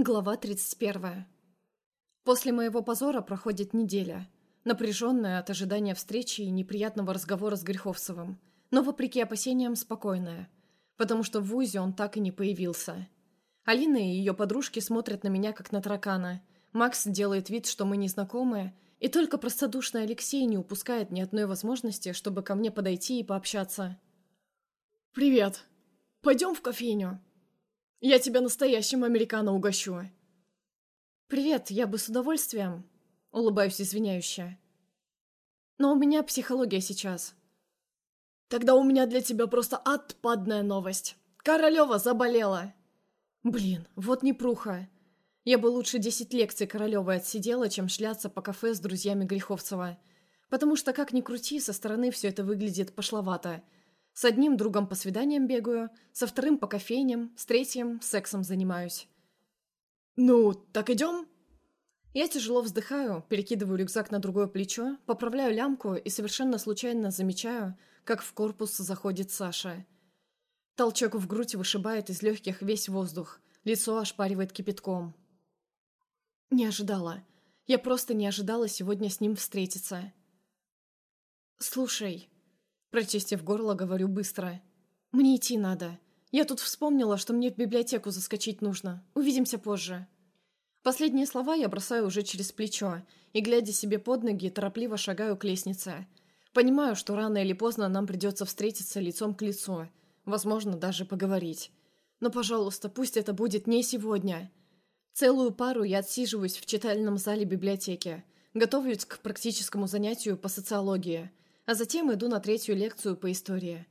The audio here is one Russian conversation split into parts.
Глава 31. После моего позора проходит неделя. Напряженная от ожидания встречи и неприятного разговора с Греховцевым, но, вопреки опасениям, спокойная, потому что в ВУЗе он так и не появился. Алина и ее подружки смотрят на меня, как на таракана. Макс делает вид, что мы не знакомые, и только простодушный Алексей не упускает ни одной возможности, чтобы ко мне подойти и пообщаться. «Привет. Пойдем в кофейню?» Я тебя настоящим американо угощу. Привет, я бы с удовольствием. Улыбаюсь извиняюще. Но у меня психология сейчас. Тогда у меня для тебя просто отпадная новость. Королева заболела. Блин, вот непруха. Я бы лучше 10 лекций Королевой отсидела, чем шляться по кафе с друзьями Греховцева. Потому что, как ни крути, со стороны все это выглядит пошловато – с одним другом по свиданиям бегаю, со вторым по кофейням, с третьим сексом занимаюсь. «Ну, так идем?» Я тяжело вздыхаю, перекидываю рюкзак на другое плечо, поправляю лямку и совершенно случайно замечаю, как в корпус заходит Саша. Толчок в грудь вышибает из легких весь воздух, лицо ошпаривает кипятком. Не ожидала. Я просто не ожидала сегодня с ним встретиться. «Слушай», Прочистив горло, говорю быстро. «Мне идти надо. Я тут вспомнила, что мне в библиотеку заскочить нужно. Увидимся позже». Последние слова я бросаю уже через плечо и, глядя себе под ноги, торопливо шагаю к лестнице. Понимаю, что рано или поздно нам придется встретиться лицом к лицу. Возможно, даже поговорить. Но, пожалуйста, пусть это будет не сегодня. Целую пару я отсиживаюсь в читальном зале библиотеки. Готовлюсь к практическому занятию по социологии – а затем иду на третью лекцию по истории.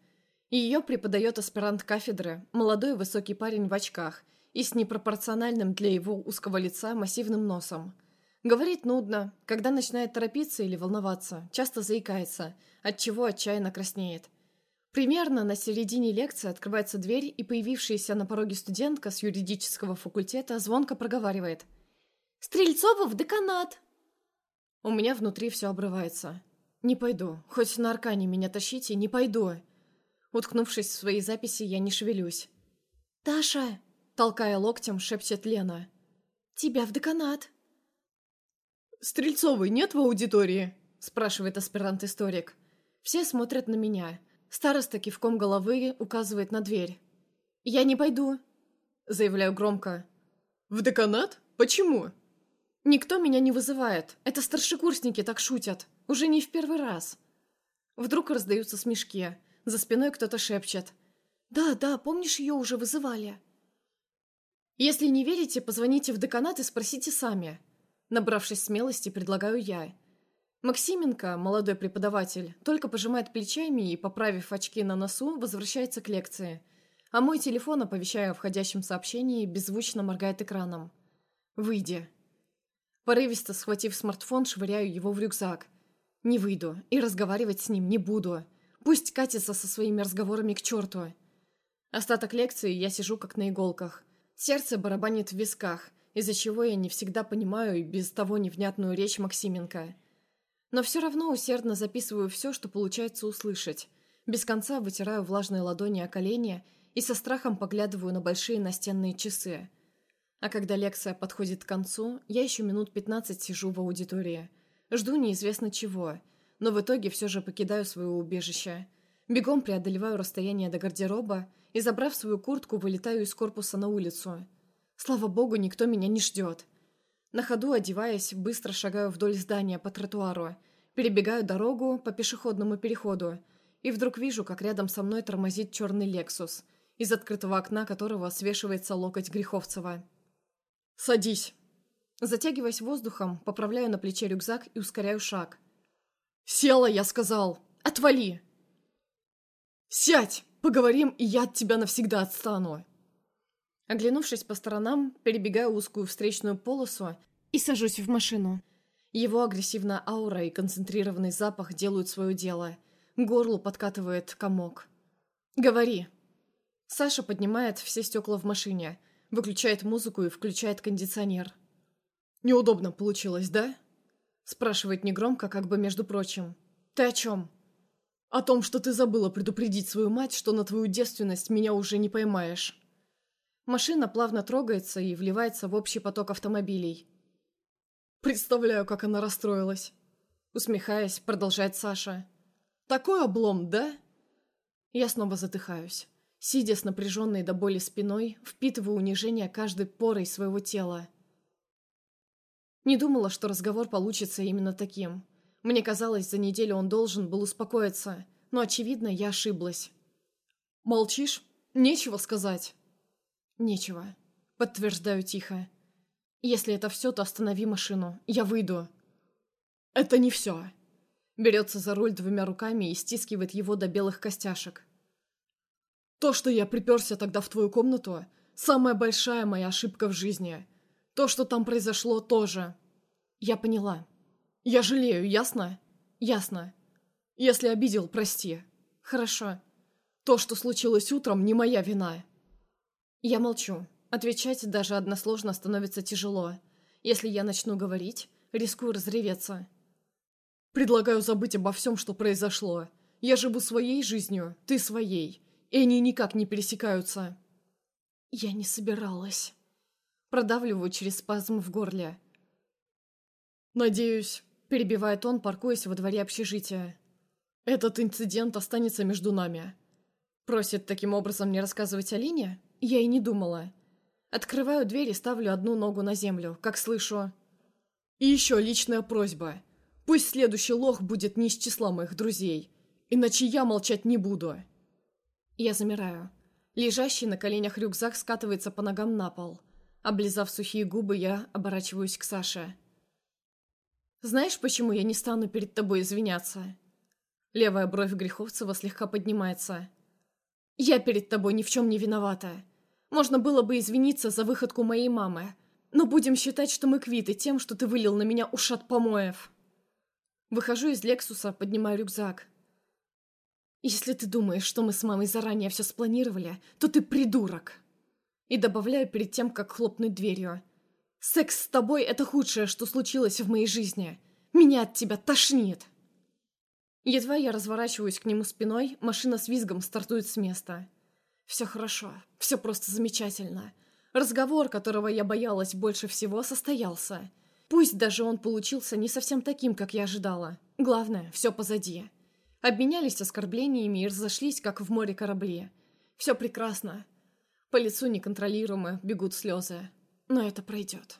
Ее преподает аспирант кафедры, молодой высокий парень в очках и с непропорциональным для его узкого лица массивным носом. Говорит нудно, когда начинает торопиться или волноваться, часто заикается, от чего отчаянно краснеет. Примерно на середине лекции открывается дверь, и появившаяся на пороге студентка с юридического факультета звонко проговаривает. «Стрельцова в деканат!» У меня внутри все обрывается. «Не пойду. Хоть на аркане меня тащите, не пойду». Уткнувшись в свои записи, я не шевелюсь. «Таша!» — толкая локтем, шепчет Лена. «Тебя в деканат!» «Стрельцовой нет в аудитории?» — спрашивает аспирант-историк. Все смотрят на меня. Староста кивком головы указывает на дверь. «Я не пойду», — заявляю громко. «В деканат? Почему?» «Никто меня не вызывает. Это старшекурсники так шутят». Уже не в первый раз. Вдруг раздаются смешки. За спиной кто-то шепчет. «Да, да, помнишь, ее уже вызывали?» «Если не верите, позвоните в деканат и спросите сами». Набравшись смелости, предлагаю я. Максименко, молодой преподаватель, только пожимает плечами и, поправив очки на носу, возвращается к лекции. А мой телефон, оповещая о входящем сообщении, беззвучно моргает экраном. «Выйди». Порывисто схватив смартфон, швыряю его в рюкзак – не выйду и разговаривать с ним не буду. Пусть катится со своими разговорами к черту. Остаток лекции я сижу как на иголках. Сердце барабанит в висках, из-за чего я не всегда понимаю и без того невнятную речь Максименко. Но все равно усердно записываю все, что получается услышать. Без конца вытираю влажные ладони о колени и со страхом поглядываю на большие настенные часы. А когда лекция подходит к концу, я еще минут пятнадцать сижу в аудитории – Жду неизвестно чего, но в итоге все же покидаю свое убежище. Бегом преодолеваю расстояние до гардероба и, забрав свою куртку, вылетаю из корпуса на улицу. Слава богу, никто меня не ждет. На ходу, одеваясь, быстро шагаю вдоль здания по тротуару, перебегаю дорогу по пешеходному переходу и вдруг вижу, как рядом со мной тормозит черный «Лексус», из открытого окна которого свешивается локоть Греховцева. «Садись!» Затягиваясь воздухом, поправляю на плече рюкзак и ускоряю шаг. «Села, я сказал! Отвали!» «Сядь! Поговорим, и я от тебя навсегда отстану!» Оглянувшись по сторонам, перебегаю узкую встречную полосу и сажусь в машину. Его агрессивная аура и концентрированный запах делают свое дело. К горлу подкатывает комок. «Говори!» Саша поднимает все стекла в машине, выключает музыку и включает кондиционер. «Неудобно получилось, да?» Спрашивает негромко, как бы между прочим. «Ты о чем?» «О том, что ты забыла предупредить свою мать, что на твою девственность меня уже не поймаешь». Машина плавно трогается и вливается в общий поток автомобилей. Представляю, как она расстроилась. Усмехаясь, продолжает Саша. Такой облом, да? Я снова затыхаюсь. Сидя с напряженной до боли спиной, впитываю унижение каждой порой своего тела. Не думала, что разговор получится именно таким. Мне казалось, за неделю он должен был успокоиться, но, очевидно, я ошиблась. «Молчишь? Нечего сказать». «Нечего», — подтверждаю тихо. «Если это все, то останови машину. Я выйду». «Это не все». Берется за руль двумя руками и стискивает его до белых костяшек. То, что я приперся тогда в твою комнату, самая большая моя ошибка в жизни. То, что там произошло, тоже. Я поняла. Я жалею, ясно? Ясно. Если обидел, прости. Хорошо. То, что случилось утром, не моя вина. Я молчу. Отвечать даже односложно становится тяжело. Если я начну говорить, рискую разреветься. Предлагаю забыть обо всем, что произошло. Я живу своей жизнью, ты своей и они никак не пересекаются. Я не собиралась. Продавливаю через спазм в горле. Надеюсь, перебивает он, паркуясь во дворе общежития. Этот инцидент останется между нами. Просит таким образом не рассказывать Алине? Я и не думала. Открываю дверь и ставлю одну ногу на землю, как слышу. И еще личная просьба. Пусть следующий лох будет не из числа моих друзей, иначе я молчать не буду. Я замираю. Лежащий на коленях рюкзак скатывается по ногам на пол. Облизав сухие губы, я оборачиваюсь к Саше. «Знаешь, почему я не стану перед тобой извиняться?» Левая бровь Греховцева слегка поднимается. «Я перед тобой ни в чем не виновата. Можно было бы извиниться за выходку моей мамы, но будем считать, что мы квиты тем, что ты вылил на меня ушат помоев». Выхожу из Лексуса, поднимаю рюкзак. «Если ты думаешь, что мы с мамой заранее все спланировали, то ты придурок!» И добавляю перед тем, как хлопнуть дверью. «Секс с тобой — это худшее, что случилось в моей жизни. Меня от тебя тошнит!» Едва я разворачиваюсь к нему спиной, машина с визгом стартует с места. Все хорошо, все просто замечательно. Разговор, которого я боялась больше всего, состоялся. Пусть даже он получился не совсем таким, как я ожидала. Главное, все позади. Обменялись оскорблениями и разошлись, как в море корабли. Все прекрасно. По лицу неконтролируемо бегут слезы. Но это пройдет.